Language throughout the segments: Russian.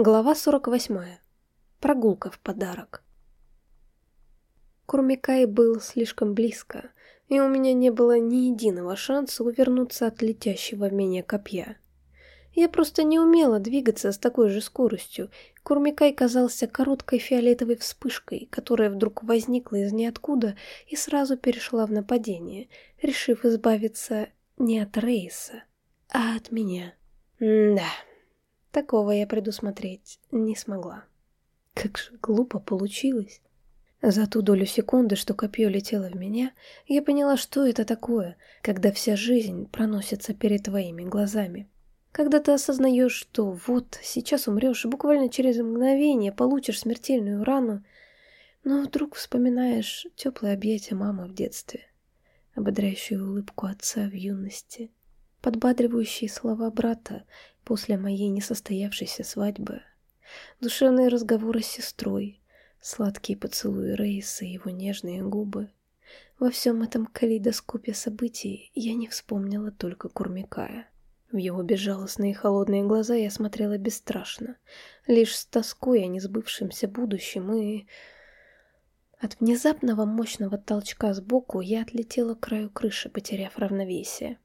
Глава 48. Прогулка в подарок. Курмикай был слишком близко, и у меня не было ни единого шанса увернуться от летящего в меня копья. Я просто не умела двигаться с такой же скоростью. Курмикай казался короткой фиолетовой вспышкой, которая вдруг возникла из ниоткуда и сразу перешла в нападение, решив избавиться не от Рейса, а от меня. М да. Такого я предусмотреть не смогла. Как же глупо получилось. За ту долю секунды, что копье летело в меня, я поняла, что это такое, когда вся жизнь проносится перед твоими глазами. Когда ты осознаешь, что вот, сейчас умрешь, буквально через мгновение получишь смертельную рану, но вдруг вспоминаешь теплое объятие мамы в детстве, ободряющую улыбку отца в юности, подбадривающие слова брата после моей несостоявшейся свадьбы, душевные разговоры с сестрой, сладкие поцелуи Рейса и его нежные губы. Во всем этом калейдоскопе событий я не вспомнила только Курмикая. В его безжалостные холодные глаза я смотрела бесстрашно, лишь с тоской о несбывшемся будущем и... От внезапного мощного толчка сбоку я отлетела к краю крыши, потеряв равновесие.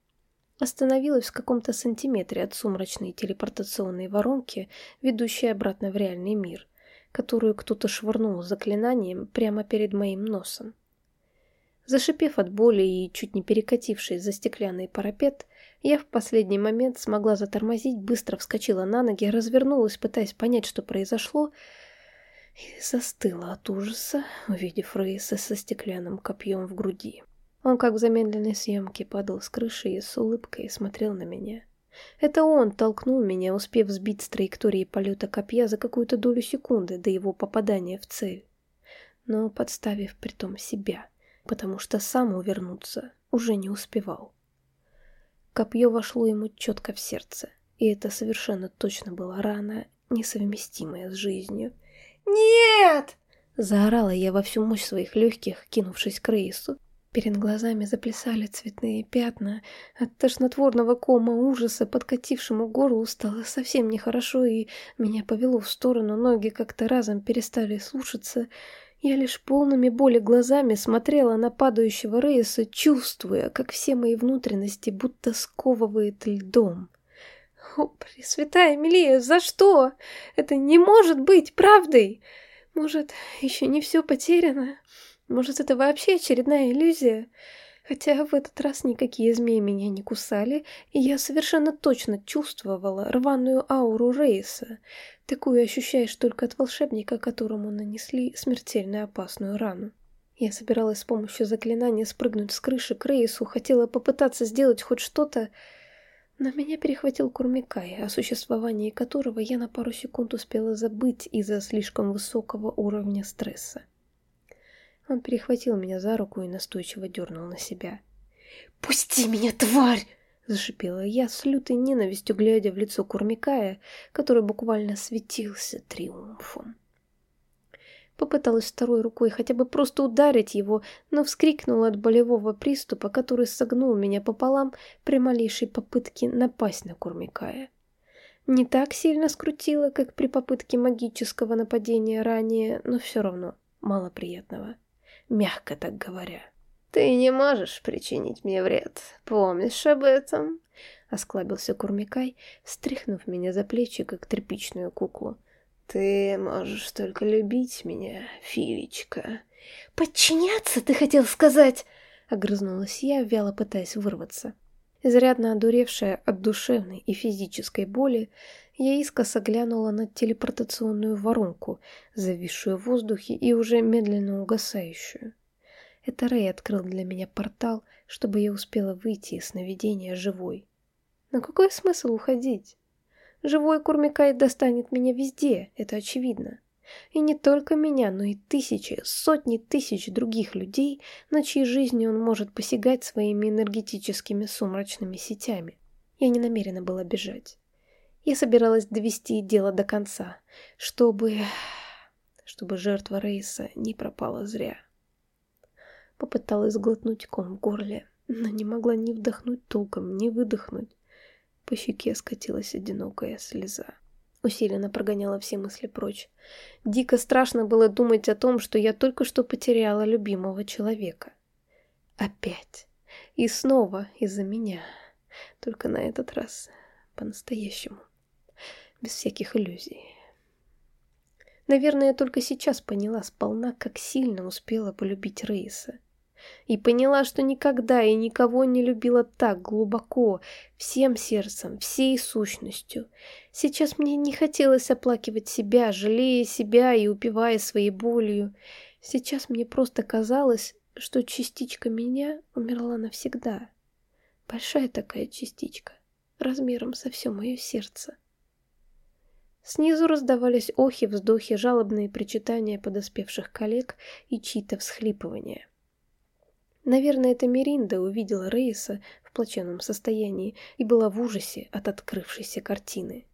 Остановилась в каком-то сантиметре от сумрачной телепортационной воронки, ведущей обратно в реальный мир, которую кто-то швырнул заклинанием прямо перед моим носом. Зашипев от боли и чуть не перекатившись за стеклянный парапет, я в последний момент смогла затормозить, быстро вскочила на ноги, развернулась, пытаясь понять, что произошло, и застыла от ужаса, увидев Рейса со стеклянным копьем в груди. Он, как в замедленной съемке, падал с крыши и с улыбкой смотрел на меня. Это он толкнул меня, успев сбить с траектории полета копья за какую-то долю секунды до его попадания в цель. Но подставив притом себя, потому что сам увернуться уже не успевал. Копье вошло ему четко в сердце, и это совершенно точно была рана, несовместимая с жизнью. «Нет!» — заорала я во всю мощь своих легких, кинувшись к Рейсу, Перед глазами заплясали цветные пятна. От тошнотворного кома ужаса, подкатившему горлу, стало совсем нехорошо, и меня повело в сторону, ноги как-то разом перестали слушаться. Я лишь полными боли глазами смотрела на падающего Рейса, чувствуя, как все мои внутренности будто сковывает льдом. «О, Пресвятая Эмилия, за что? Это не может быть правдой! Может, еще не все потеряно?» Может, это вообще очередная иллюзия? Хотя в этот раз никакие змеи меня не кусали, и я совершенно точно чувствовала рваную ауру Рейса. Такую ощущаешь только от волшебника, которому нанесли смертельно опасную рану. Я собиралась с помощью заклинания спрыгнуть с крыши к Рейсу, хотела попытаться сделать хоть что-то, но меня перехватил Курмикай, о существовании которого я на пару секунд успела забыть из-за слишком высокого уровня стресса. Он перехватил меня за руку и настойчиво дернул на себя. «Пусти меня, тварь!» — зашипела я с лютой ненавистью, глядя в лицо Курмикая, который буквально светился триумфом. Попыталась второй рукой хотя бы просто ударить его, но вскрикнула от болевого приступа, который согнул меня пополам при малейшей попытке напасть на Курмикая. Не так сильно скрутила, как при попытке магического нападения ранее, но все равно мало приятного мягко так говоря. «Ты не можешь причинить мне вред, помнишь об этом?» Осклабился Курмикай, стряхнув меня за плечи, как тряпичную куклу. «Ты можешь только любить меня, Филечка». «Подчиняться, ты хотел сказать?» Огрызнулась я, вяло пытаясь вырваться. Изрядно одуревшая от душевной и физической боли, я искоса глянула на телепортационную воронку, зависшую в воздухе и уже медленно угасающую. Это Рэй открыл для меня портал, чтобы я успела выйти из сновидения живой. Но какой смысл уходить? Живой Курмикай достанет меня везде, это очевидно. И не только меня, но и тысячи, сотни тысяч других людей, на чьи жизни он может посягать своими энергетическими сумрачными сетями. Я не намерена была бежать. Я собиралась довести дело до конца, чтобы... чтобы жертва Рейса не пропала зря. Попыталась сглотнуть ком в горле, но не могла ни вдохнуть толком, ни выдохнуть. По щеке скатилась одинокая слеза. усиленно прогоняла все мысли прочь. Дико страшно было думать о том, что я только что потеряла любимого человека. Опять. И снова из-за меня. Только на этот раз по-настоящему. Без всяких иллюзий. Наверное, я только сейчас поняла сполна, как сильно успела полюбить Рейса. И поняла, что никогда и никого не любила так глубоко, всем сердцем, всей сущностью. Сейчас мне не хотелось оплакивать себя, жалея себя и упивая своей болью. Сейчас мне просто казалось, что частичка меня умерла навсегда. Большая такая частичка, размером со все мое сердце. Снизу раздавались охи, вздохи, жалобные причитания подоспевших коллег и чьи-то всхлипывания. Наверное, это Меринда увидела Рейса в плачевном состоянии и была в ужасе от открывшейся картины.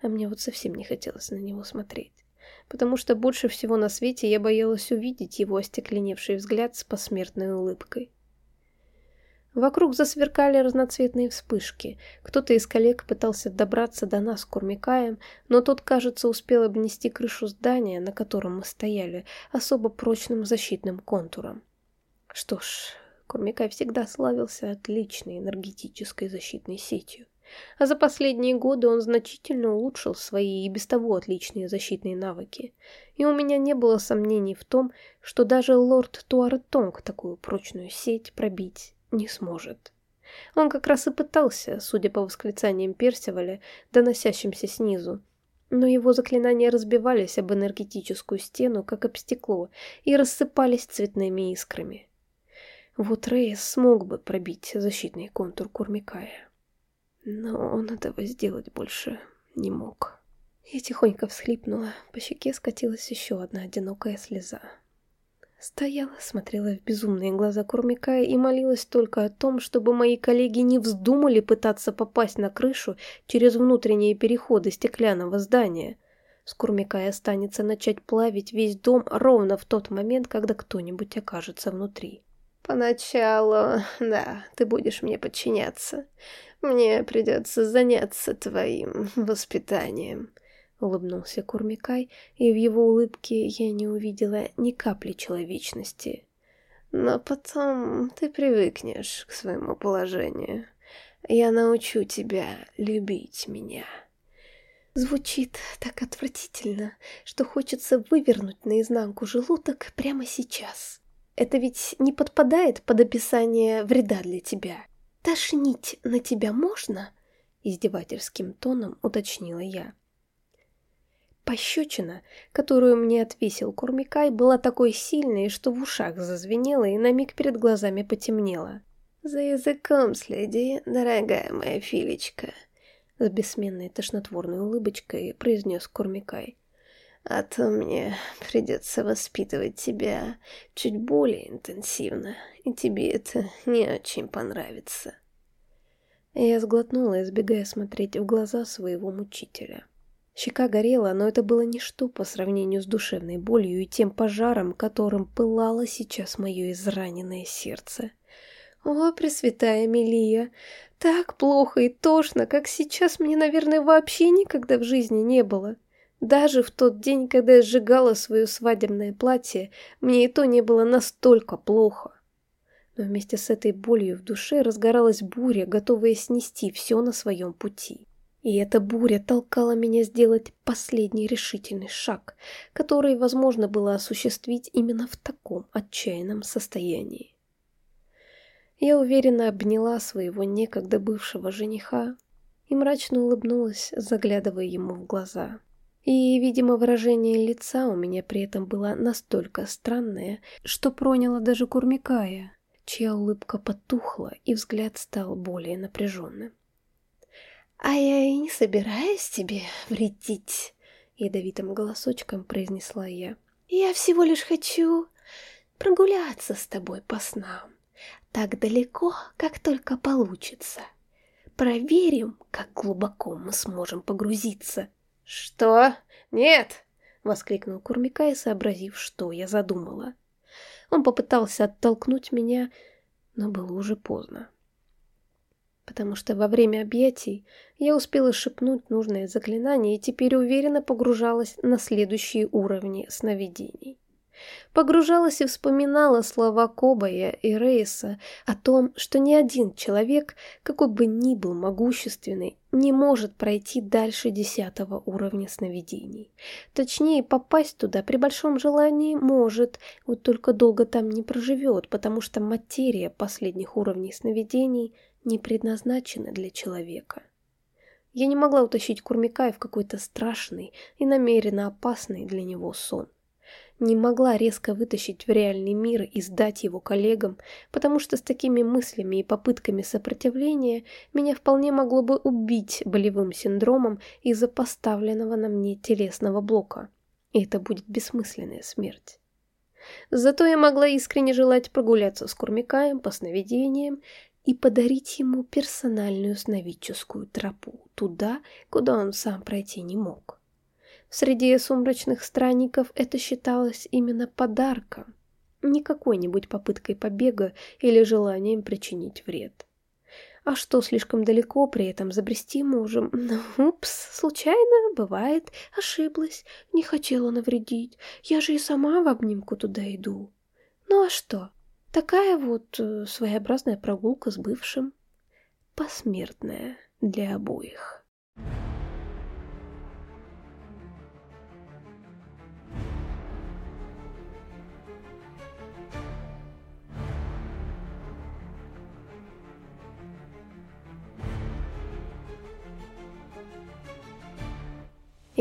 А мне вот совсем не хотелось на него смотреть, потому что больше всего на свете я боялась увидеть его остекленевший взгляд с посмертной улыбкой. Вокруг засверкали разноцветные вспышки. Кто-то из коллег пытался добраться до нас Курмикаем, но тот, кажется, успел обнести крышу здания, на котором мы стояли, особо прочным защитным контуром. Что ж, Курмикай всегда славился отличной энергетической защитной сетью. А за последние годы он значительно улучшил свои и без того отличные защитные навыки. И у меня не было сомнений в том, что даже лорд Туаретонг такую прочную сеть пробить не сможет. Он как раз и пытался, судя по восклицаниям Персиваля, доносящимся снизу. Но его заклинания разбивались об энергетическую стену, как об стекло, и рассыпались цветными искрами. Вот Рейс смог бы пробить защитный контур Курмикая. Но он этого сделать больше не мог. Я тихонько всхлипнула, по щеке скатилась еще одна одинокая слеза. Стояла, смотрела в безумные глаза Курмикая и молилась только о том, чтобы мои коллеги не вздумали пытаться попасть на крышу через внутренние переходы стеклянного здания. С Курмикая останется начать плавить весь дом ровно в тот момент, когда кто-нибудь окажется внутри. «Поначалу, да, ты будешь мне подчиняться. Мне придется заняться твоим воспитанием», — улыбнулся Курмикай, и в его улыбке я не увидела ни капли человечности. «Но потом ты привыкнешь к своему положению. Я научу тебя любить меня». Звучит так отвратительно, что хочется вывернуть наизнанку желудок прямо сейчас. Это ведь не подпадает под описание вреда для тебя. «Тошнить на тебя можно?» — издевательским тоном уточнила я. Пощечина, которую мне отвесил Курмикай, была такой сильной, что в ушах зазвенело и на миг перед глазами потемнело. «За языком следи, дорогая моя филечка», — с бессменной тошнотворной улыбочкой произнес Курмикай. «А то мне придется воспитывать тебя чуть более интенсивно, и тебе это не очень понравится». Я сглотнула, избегая смотреть в глаза своего мучителя. Щека горела, но это было ничто по сравнению с душевной болью и тем пожаром, которым пылало сейчас мое израненное сердце. О, Пресвятая Мелия, так плохо и тошно, как сейчас мне, наверное, вообще никогда в жизни не было. Даже в тот день, когда я сжигала свое свадебное платье, мне и то не было настолько плохо. Но вместе с этой болью в душе разгоралась буря, готовая снести все на своем пути. И эта буря толкала меня сделать последний решительный шаг, который возможно было осуществить именно в таком отчаянном состоянии. Я уверенно обняла своего некогда бывшего жениха и мрачно улыбнулась, заглядывая ему в глаза. И, видимо, выражение лица у меня при этом было настолько странное, что проняло даже Курмикая, чья улыбка потухла и взгляд стал более напряженным. «А я и не собираюсь тебе вредить», — ядовитым голосочком произнесла я. «Я всего лишь хочу прогуляться с тобой по снам. Так далеко, как только получится. Проверим, как глубоко мы сможем погрузиться». «Что? Нет!» — воскликнул Курмикай, сообразив, что я задумала. Он попытался оттолкнуть меня, но было уже поздно. Потому что во время объятий я успела шепнуть нужное заклинание и теперь уверенно погружалась на следующие уровни сновидений. Погружалась и вспоминала слова Кобая и Рейса о том, что ни один человек, какой бы ни был могущественный, не может пройти дальше десятого уровня сновидений. Точнее, попасть туда при большом желании может, вот только долго там не проживет, потому что материя последних уровней сновидений не предназначена для человека. Я не могла утащить Курмикая в какой-то страшный и намеренно опасный для него сон не могла резко вытащить в реальный мир и сдать его коллегам, потому что с такими мыслями и попытками сопротивления меня вполне могло бы убить болевым синдромом из-за поставленного на мне телесного блока. И это будет бессмысленная смерть. Зато я могла искренне желать прогуляться с Курмикаем по сновидениям и подарить ему персональную сновидческую тропу туда, куда он сам пройти не мог. Среди сумрачных странников это считалось именно подарком, не какой-нибудь попыткой побега или желанием причинить вред. А что слишком далеко при этом забрести можем? Ну, упс, случайно, бывает, ошиблась, не хотела навредить. Я же и сама в обнимку туда иду. Ну а что? Такая вот э, своеобразная прогулка с бывшим. Посмертная для обоих.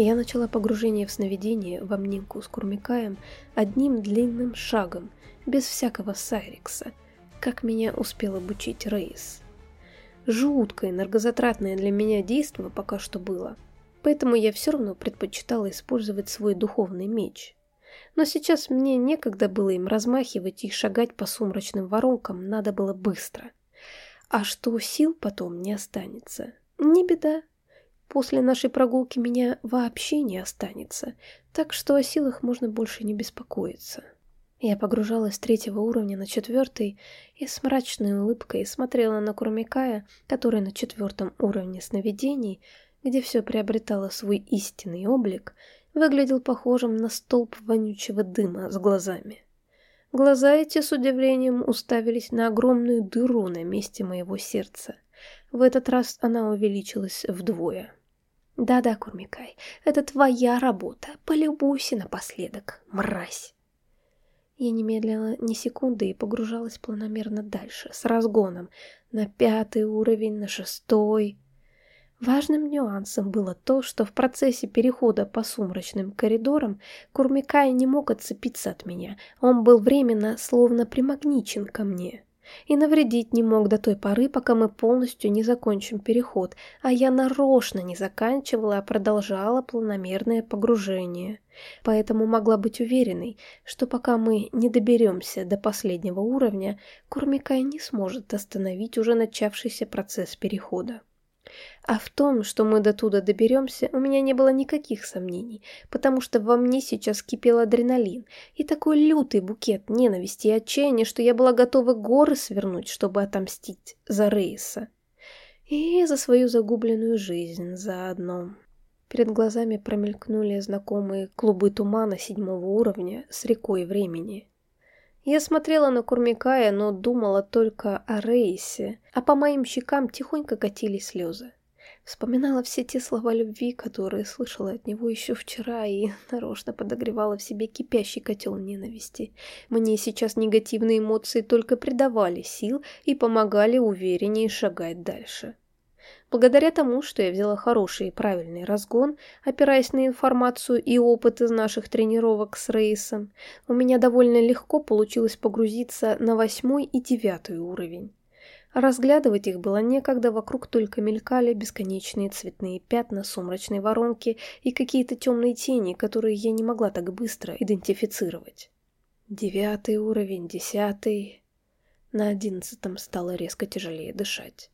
я начала погружение в сновидение в обнимку с Курмикаем одним длинным шагом, без всякого Сайрикса, как меня успел обучить Рейс. Жуткое, энергозатратное для меня действо пока что было, поэтому я все равно предпочитала использовать свой духовный меч. Но сейчас мне некогда было им размахивать и шагать по сумрачным воронкам, надо было быстро. А что сил потом не останется, не беда, После нашей прогулки меня вообще не останется, так что о силах можно больше не беспокоиться. Я погружалась с третьего уровня на четвертый и с мрачной улыбкой смотрела на Курмикая, который на четвертом уровне сновидений, где все приобретало свой истинный облик, выглядел похожим на столб вонючего дыма с глазами. Глаза эти с удивлением уставились на огромную дыру на месте моего сердца. В этот раз она увеличилась вдвое. Да-да, Курмикай, это твоя работа. Полюбуйся напоследок, мразь. Я не медлила ни секунды и погружалась планомерно дальше, с разгоном, на пятый уровень, на шестой. Важным нюансом было то, что в процессе перехода по сумрачным коридорам Курмикай не мог отцепиться от меня, он был временно словно примагничен ко мне и навредить не мог до той поры, пока мы полностью не закончим переход, а я нарочно не заканчивала, а продолжала планомерное погружение. Поэтому могла быть уверенной, что пока мы не доберемся до последнего уровня, Курмикай не сможет остановить уже начавшийся процесс перехода. А в том, что мы до туда доберемся, у меня не было никаких сомнений, потому что во мне сейчас кипел адреналин и такой лютый букет ненависти и отчаяния, что я была готова горы свернуть, чтобы отомстить за Рейса. И за свою загубленную жизнь заодно. Перед глазами промелькнули знакомые клубы тумана седьмого уровня с рекой времени. Я смотрела на Курмикая, но думала только о Рейсе, а по моим щекам тихонько катились слезы. Вспоминала все те слова любви, которые слышала от него еще вчера, и нарочно подогревала в себе кипящий котел ненависти. Мне сейчас негативные эмоции только придавали сил и помогали увереннее шагать дальше. Благодаря тому, что я взяла хороший и правильный разгон, опираясь на информацию и опыт из наших тренировок с Рейсом, у меня довольно легко получилось погрузиться на восьмой и девятый уровень. Разглядывать их было некогда, вокруг только мелькали бесконечные цветные пятна сумрачной воронки и какие-то темные тени, которые я не могла так быстро идентифицировать. Девятый уровень, десятый... На одиннадцатом стало резко тяжелее дышать.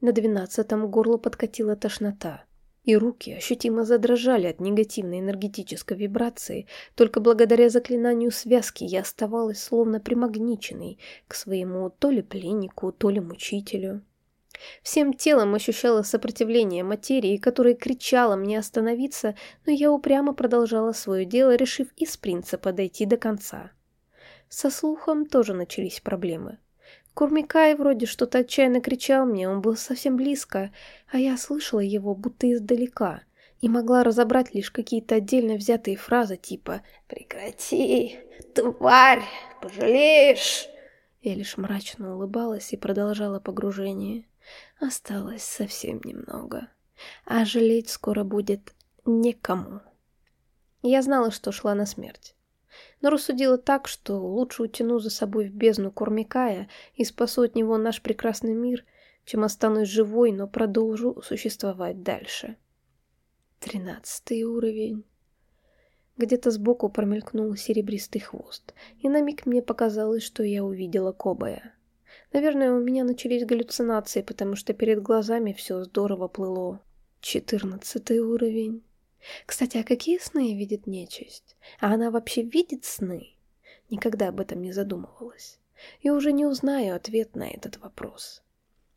На двенадцатом горло подкатила тошнота, и руки ощутимо задрожали от негативной энергетической вибрации, только благодаря заклинанию связки я оставалась словно примагниченной к своему то ли пленнику, то ли мучителю. Всем телом ощущала сопротивление материи, которая кричала мне остановиться, но я упрямо продолжала свое дело, решив из принципа дойти до конца. Со слухом тоже начались проблемы. Курмикай вроде что-то отчаянно кричал мне, он был совсем близко, а я слышала его будто издалека и могла разобрать лишь какие-то отдельно взятые фразы типа «Прекрати, тварь, пожалеешь!» Я лишь мрачно улыбалась и продолжала погружение. Осталось совсем немного. А жалеть скоро будет некому. Я знала, что шла на смерть. Но рассудила так, что лучше утяну за собой в бездну Курмикая и спасу от него наш прекрасный мир, чем останусь живой, но продолжу существовать дальше. Тринадцатый уровень. Где-то сбоку промелькнул серебристый хвост, и на миг мне показалось, что я увидела Кобая. Наверное, у меня начались галлюцинации, потому что перед глазами все здорово плыло. Четырнадцатый уровень. Кстати, а какие сны видит нечисть? А она вообще видит сны? Никогда об этом не задумывалась. И уже не узнаю ответ на этот вопрос.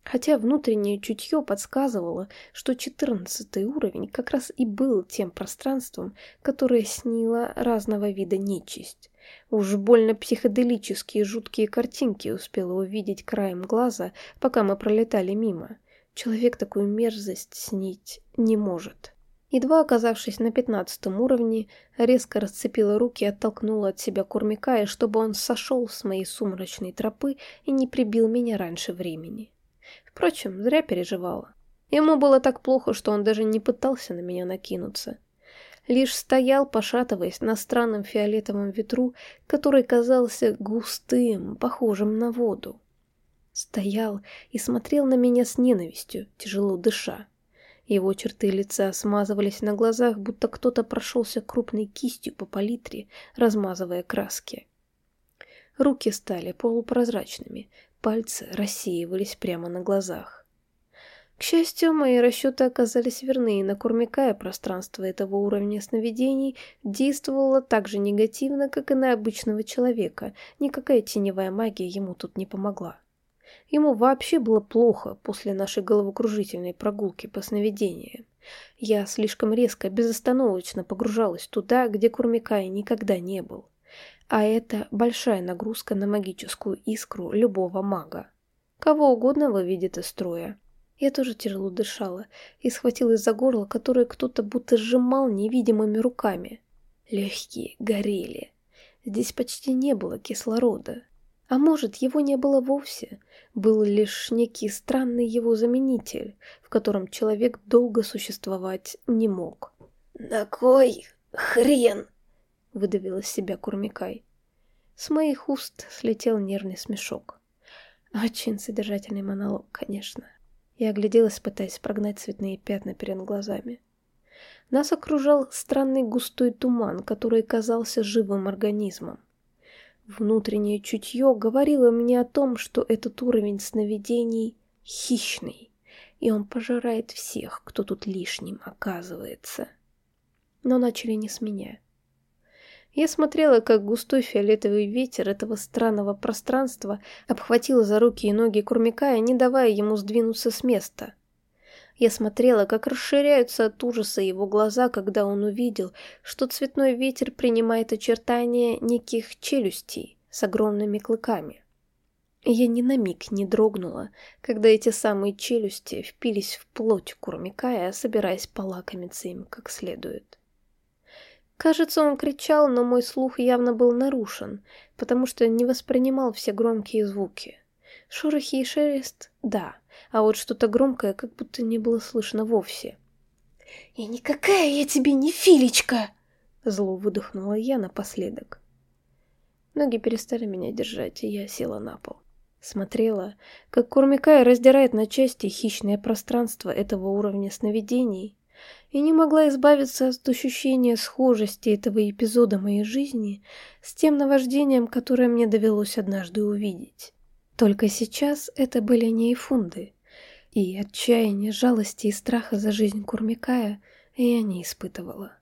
Хотя внутреннее чутье подсказывало, что четырнадцатый уровень как раз и был тем пространством, которое снило разного вида нечисть. Уж больно психоделические жуткие картинки успела увидеть краем глаза, пока мы пролетали мимо. Человек такую мерзость снить не может. Едва оказавшись на пятнадцатом уровне, резко расцепила руки и оттолкнула от себя Курмикая, чтобы он сошел с моей сумрачной тропы и не прибил меня раньше времени. Впрочем, зря переживала. Ему было так плохо, что он даже не пытался на меня накинуться. Лишь стоял, пошатываясь на странном фиолетовом ветру, который казался густым, похожим на воду. Стоял и смотрел на меня с ненавистью, тяжело дыша. Его черты лица смазывались на глазах, будто кто-то прошелся крупной кистью по палитре, размазывая краски. Руки стали полупрозрачными, пальцы рассеивались прямо на глазах. К счастью, мои расчеты оказались верны, и на Курмикая пространство этого уровня сновидений действовало так же негативно, как и на обычного человека, никакая теневая магия ему тут не помогла. Ему вообще было плохо после нашей головокружительной прогулки по сновидениям. Я слишком резко, безостановочно погружалась туда, где Курмикай никогда не был. А это большая нагрузка на магическую искру любого мага. Кого угодно выведет из строя. Я тоже тяжело дышала и схватилась за горло, которое кто-то будто сжимал невидимыми руками. Легкие горели. Здесь почти не было кислорода. А может, его не было вовсе. Был лишь некий странный его заменитель, в котором человек долго существовать не мог. «На кой хрен?» — выдавил из себя Курмикай. С моих уст слетел нервный смешок. Очень содержательный монолог, конечно. Я огляделась, пытаясь прогнать цветные пятна перед глазами. Нас окружал странный густой туман, который казался живым организмом. Внутреннее чутье говорило мне о том, что этот уровень сновидений хищный, и он пожирает всех, кто тут лишним оказывается. Но начали не с меня. Я смотрела, как густой фиолетовый ветер этого странного пространства обхватил за руки и ноги Курмикая, не давая ему сдвинуться с места. Я смотрела, как расширяются от ужаса его глаза, когда он увидел, что цветной ветер принимает очертания неких челюстей с огромными клыками. я ни на миг не дрогнула, когда эти самые челюсти впились в плоть Курмикая, собираясь полакомиться им как следует. Кажется, он кричал, но мой слух явно был нарушен, потому что не воспринимал все громкие звуки. Шорохи и шелест — да, а вот что-то громкое как будто не было слышно вовсе. «И никакая я тебе не филечка!» Зло выдохнула я напоследок. Ноги перестали меня держать, и я села на пол. Смотрела, как Курмикай раздирает на части хищное пространство этого уровня сновидений, и не могла избавиться от ощущения схожести этого эпизода моей жизни с тем наваждением, которое мне довелось однажды увидеть. Только сейчас это были не эфунды, и отчаяния, жалости и страха за жизнь Курмикая я не испытывала.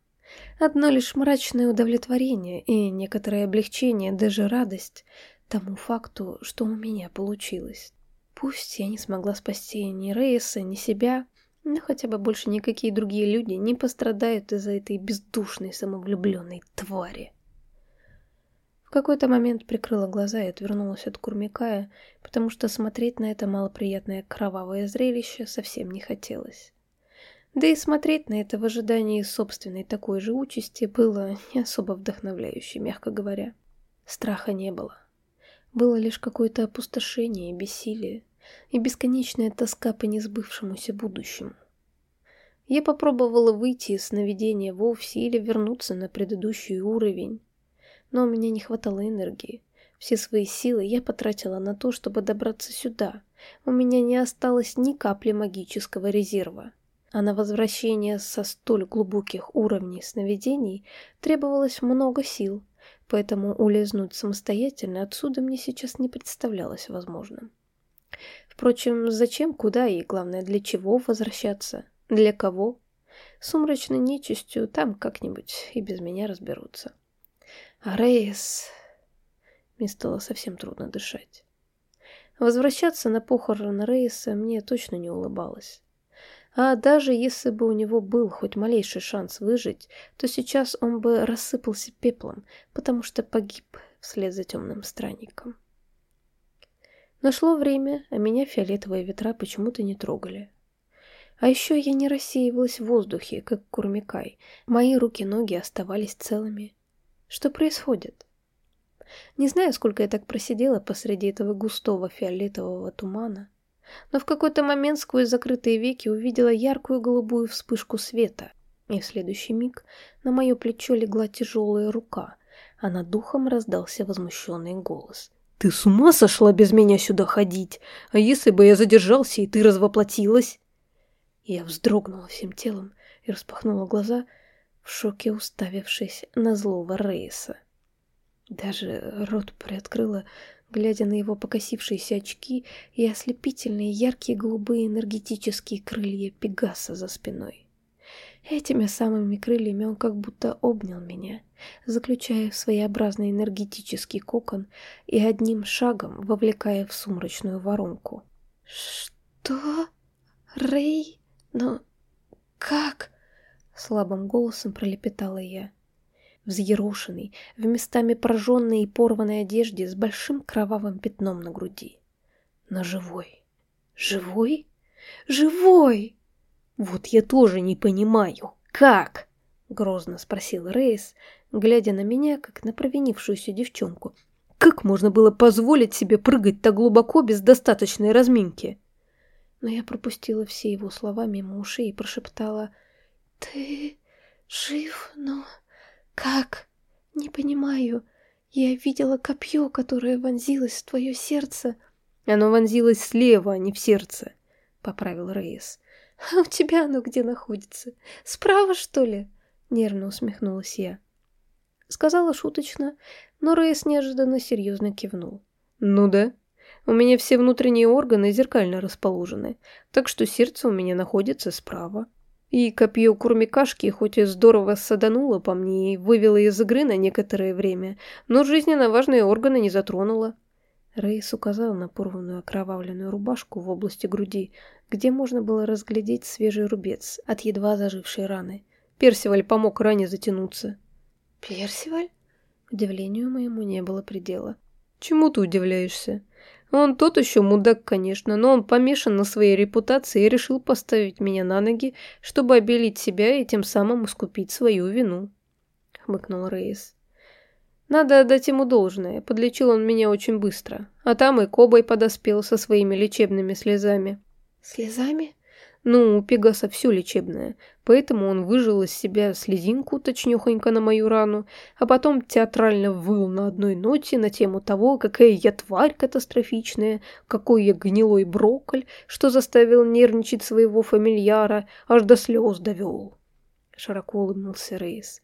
Одно лишь мрачное удовлетворение и некоторое облегчение, даже радость тому факту, что у меня получилось. Пусть я не смогла спасти ни Рейса, ни себя, но хотя бы больше никакие другие люди не пострадают из-за этой бездушной самовлюбленной твари. Какой-то момент прикрыла глаза и отвернулась от Курмикая, потому что смотреть на это малоприятное кровавое зрелище совсем не хотелось. Да и смотреть на это в ожидании собственной такой же участи было не особо вдохновляюще, мягко говоря. Страха не было. Было лишь какое-то опустошение бессилие, и бесконечная тоска по несбывшемуся будущему. Я попробовала выйти из сновидения вовсе или вернуться на предыдущий уровень, но у меня не хватало энергии. Все свои силы я потратила на то, чтобы добраться сюда. У меня не осталось ни капли магического резерва. А на возвращение со столь глубоких уровней сновидений требовалось много сил, поэтому улизнуть самостоятельно отсюда мне сейчас не представлялось возможным. Впрочем, зачем, куда и, главное, для чего возвращаться? Для кого? Сумрачной нечистью там как-нибудь и без меня разберутся. А Рейс... Мне стало совсем трудно дышать. Возвращаться на похороны Рейса мне точно не улыбалось. А даже если бы у него был хоть малейший шанс выжить, то сейчас он бы рассыпался пеплом, потому что погиб вслед за темным странником. Нашло время, а меня фиолетовые ветра почему-то не трогали. А еще я не рассеивалась в воздухе, как курмикай. Мои руки-ноги оставались целыми. Что происходит? Не знаю, сколько я так просидела посреди этого густого фиолетового тумана, но в какой-то момент сквозь закрытые веки увидела яркую голубую вспышку света, и в следующий миг на мое плечо легла тяжелая рука, а над духом раздался возмущенный голос. «Ты с ума сошла без меня сюда ходить? А если бы я задержался, и ты развоплотилась?» Я вздрогнула всем телом и распахнула глаза, в шоке уставившись на злого Рейса. Даже рот приоткрыла, глядя на его покосившиеся очки и ослепительные яркие голубые энергетические крылья Пегаса за спиной. Этими самыми крыльями он как будто обнял меня, заключая в своеобразный энергетический кокон и одним шагом вовлекая в сумрачную воронку. «Что? Рэй? Но как?» — слабым голосом пролепетала я взъерошенный, в местами прожженной и порванной одежде с большим кровавым пятном на груди. Но живой. Живой? Живой! Вот я тоже не понимаю. Как? Грозно спросил Рейс, глядя на меня, как на провинившуюся девчонку. Как можно было позволить себе прыгать так глубоко без достаточной разминки? Но я пропустила все его слова мимо ушей и прошептала «Ты жив, но...» «Как? Не понимаю. Я видела копье, которое вонзилось в твое сердце». «Оно вонзилось слева, а не в сердце», — поправил Рейс. «А у тебя оно где находится? Справа, что ли?» — нервно усмехнулась я. Сказала шуточно, но Рейс неожиданно серьезно кивнул. «Ну да. У меня все внутренние органы зеркально расположены, так что сердце у меня находится справа. И копье курмикашки хоть и здорово садануло по мне и вывело из игры на некоторое время, но жизненно важные органы не затронуло. Рейс указал на порванную окровавленную рубашку в области груди, где можно было разглядеть свежий рубец от едва зажившей раны. Персиваль помог ране затянуться. «Персиваль?» Удивлению моему не было предела. «Чему ты удивляешься? Он тот еще мудак, конечно, но он помешан на своей репутации и решил поставить меня на ноги, чтобы обелить себя и тем самым искупить свою вину. Хмыкнул Рейс. Надо отдать ему должное, подлечил он меня очень быстро. А там и Кобой подоспел со своими лечебными слезами. Слезами? Ну, у Пегаса все лечебное, поэтому он выжил из себя слезинку точнёхонько на мою рану, а потом театрально выл на одной ноте на тему того, какая я тварь катастрофичная, какой я гнилой брокколь, что заставил нервничать своего фамильяра, аж до слез довел. Широко улыбнулся Рейс.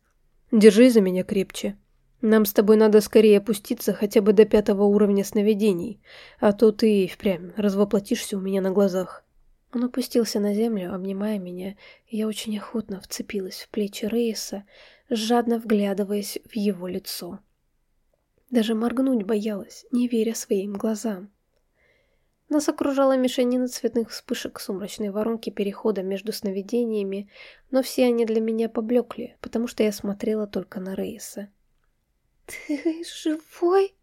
«Держи за меня крепче. Нам с тобой надо скорее опуститься хотя бы до пятого уровня сновидений, а то ты впрямь развоплотишься у меня на глазах». Он опустился на землю, обнимая меня, и я очень охотно вцепилась в плечи Рейса, жадно вглядываясь в его лицо. Даже моргнуть боялась, не веря своим глазам. Нас окружала мешанина цветных вспышек сумрачной воронки перехода между сновидениями, но все они для меня поблекли, потому что я смотрела только на Рейса. «Ты живой?»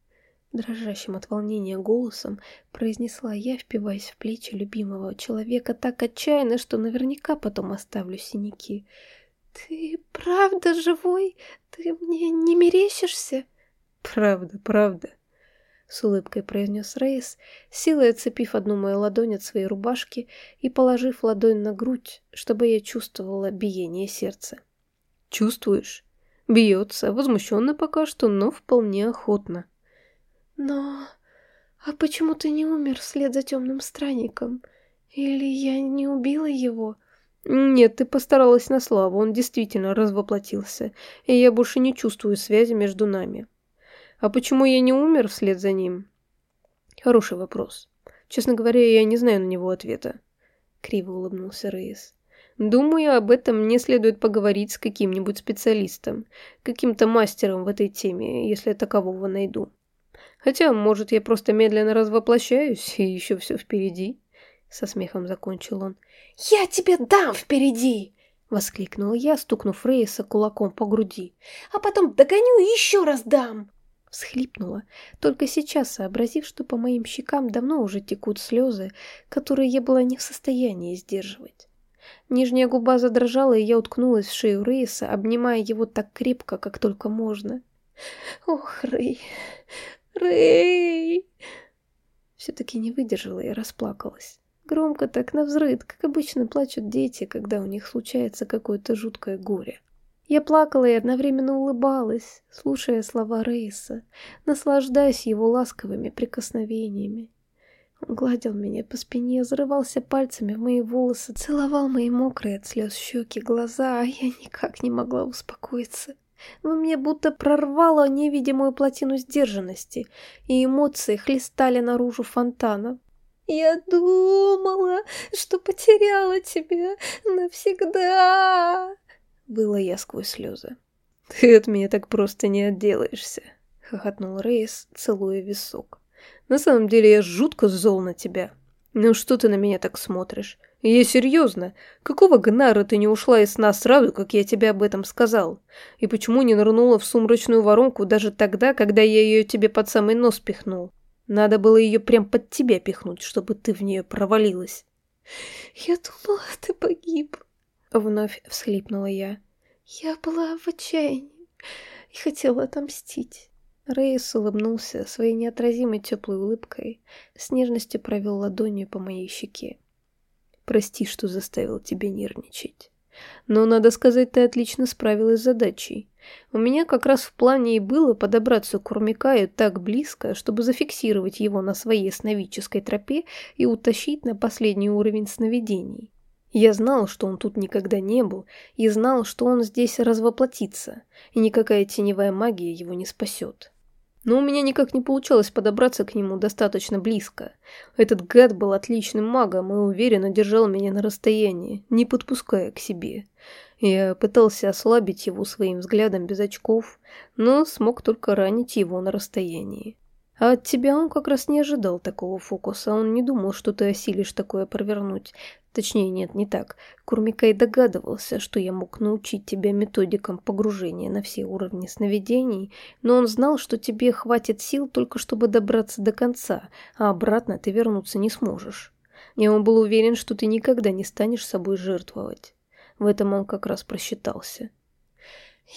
Дрожащим от волнения голосом произнесла я, впиваясь в плечи любимого человека так отчаянно, что наверняка потом оставлю синяки. «Ты правда живой? Ты мне не мерещишься?» «Правда, правда», с улыбкой произнес Рейс, силой отцепив одну мою ладонь от своей рубашки и положив ладонь на грудь, чтобы я чувствовала биение сердца. «Чувствуешь? Бьется, возмущенно пока что, но вполне охотно». «Но... А почему ты не умер вслед за темным странником? Или я не убила его?» «Нет, ты постаралась на славу, он действительно развоплотился, и я больше не чувствую связи между нами». А почему я не умер вслед за ним? Хороший вопрос. Честно говоря, я не знаю на него ответа. Криво улыбнулся Рейс. Думаю, об этом мне следует поговорить с каким-нибудь специалистом, каким-то мастером в этой теме, если такового найду. Хотя, может, я просто медленно развоплощаюсь, и еще все впереди. Со смехом закончил он. «Я тебе дам впереди!» — воскликнула я, стукнув Рейса кулаком по груди. «А потом догоню и еще раз дам!» Всхлипнула, только сейчас сообразив, что по моим щекам давно уже текут слезы, которые я была не в состоянии сдерживать. Нижняя губа задрожала, и я уткнулась в шею Рейса, обнимая его так крепко, как только можно. «Ох, Рей! Рей!» Все-таки не выдержала и расплакалась. Громко так, навзрыд, как обычно плачут дети, когда у них случается какое-то жуткое горе. Я плакала и одновременно улыбалась, слушая слова Рейса, наслаждаясь его ласковыми прикосновениями. Он гладил меня по спине, зарывался пальцами в мои волосы, целовал мои мокрые от слез щеки, глаза, а я никак не могла успокоиться. Во мне будто прорвало невидимую плотину сдержанности, и эмоции хлестали наружу фонтаном. «Я думала, что потеряла тебя навсегда!» Было я сквозь слезы. «Ты от меня так просто не отделаешься», — хохотнул Рейс, целуя висок. «На самом деле я жутко зол на тебя. Ну что ты на меня так смотришь? Я серьезно. Какого гнара ты не ушла из сна сразу, как я тебе об этом сказал? И почему не нырнула в сумрачную воронку даже тогда, когда я ее тебе под самый нос пихнул? Надо было ее прям под тебя пихнуть, чтобы ты в нее провалилась». «Я думала, ты погиб», Вновь всхлипнула я. Я была в отчаянии и хотела отомстить. Рейс улыбнулся своей неотразимой теплой улыбкой, с нежностью провел ладонью по моей щеке. «Прости, что заставил тебя нервничать. Но, надо сказать, ты отлично справилась с задачей. У меня как раз в плане и было подобраться к Урмикаю так близко, чтобы зафиксировать его на своей сновидческой тропе и утащить на последний уровень сновидений. Я знал, что он тут никогда не был, и знал, что он здесь развоплотится, и никакая теневая магия его не спасет. Но у меня никак не получалось подобраться к нему достаточно близко. Этот гад был отличным магом и уверенно держал меня на расстоянии, не подпуская к себе. Я пытался ослабить его своим взглядом без очков, но смог только ранить его на расстоянии. А от тебя он как раз не ожидал такого фокуса, он не думал, что ты осилишь такое провернуть. Точнее, нет, не так. Курмикай догадывался, что я мог научить тебя методикам погружения на все уровни сновидений, но он знал, что тебе хватит сил только чтобы добраться до конца, а обратно ты вернуться не сможешь. И он был уверен, что ты никогда не станешь собой жертвовать. В этом он как раз просчитался.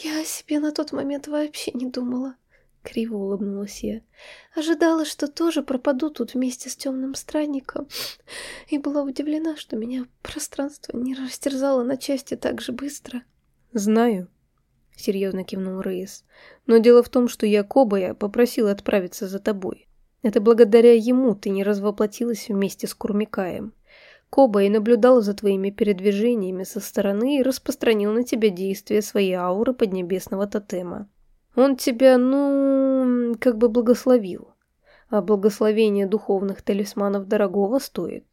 «Я о себе на тот момент вообще не думала», Криво улыбнулась я. Ожидала, что тоже пропаду тут вместе с темным странником. И была удивлена, что меня пространство не растерзало на части так же быстро. «Знаю», — серьезно кивнул Рейс. «Но дело в том, что я Кобая попросил отправиться за тобой. Это благодаря ему ты не развоплотилась вместе с Курмикаем. Кобай наблюдал за твоими передвижениями со стороны и распространил на тебя действие своей ауры поднебесного тотема. Он тебя, ну, как бы благословил. А благословение духовных талисманов дорогого стоит.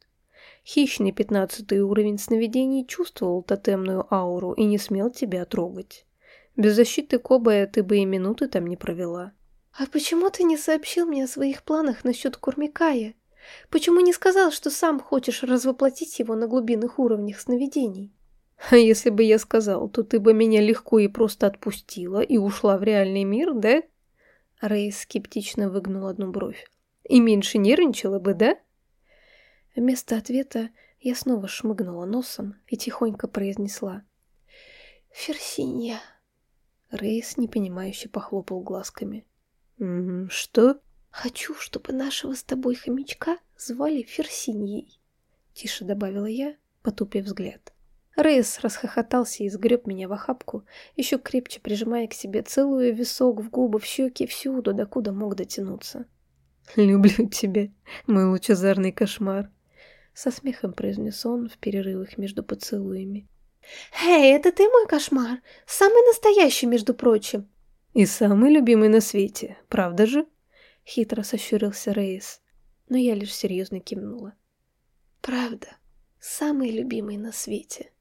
Хищный пятнадцатый уровень сновидений чувствовал тотемную ауру и не смел тебя трогать. Без защиты Кобая ты бы и минуты там не провела. «А почему ты не сообщил мне о своих планах насчет Курмикая? Почему не сказал, что сам хочешь развоплотить его на глубинных уровнях сновидений? А если бы я сказал, то ты бы меня легко и просто отпустила и ушла в реальный мир, да? Рейс скептично выгнул одну бровь. И меньше нервничала бы, да? Вместо ответа я снова шмыгнула носом и тихонько произнесла. «Ферсинья». Рейс непонимающе похлопал глазками. «Что?» «Хочу, чтобы нашего с тобой хомячка звали Ферсиньей», — тише добавила я, потупив взгляд. Рейс расхохотался и сгреб меня в охапку, еще крепче прижимая к себе целую висок в губы, в щеки, всюду, докуда мог дотянуться. «Люблю тебя, мой лучезарный кошмар», — со смехом произнес он в перерывах между поцелуями. «Эй, это ты мой кошмар? Самый настоящий, между прочим!» «И самый любимый на свете, правда же?» — хитро сощурился Рейс, но я лишь серьезно кивнула. «Правда, самый любимый на свете».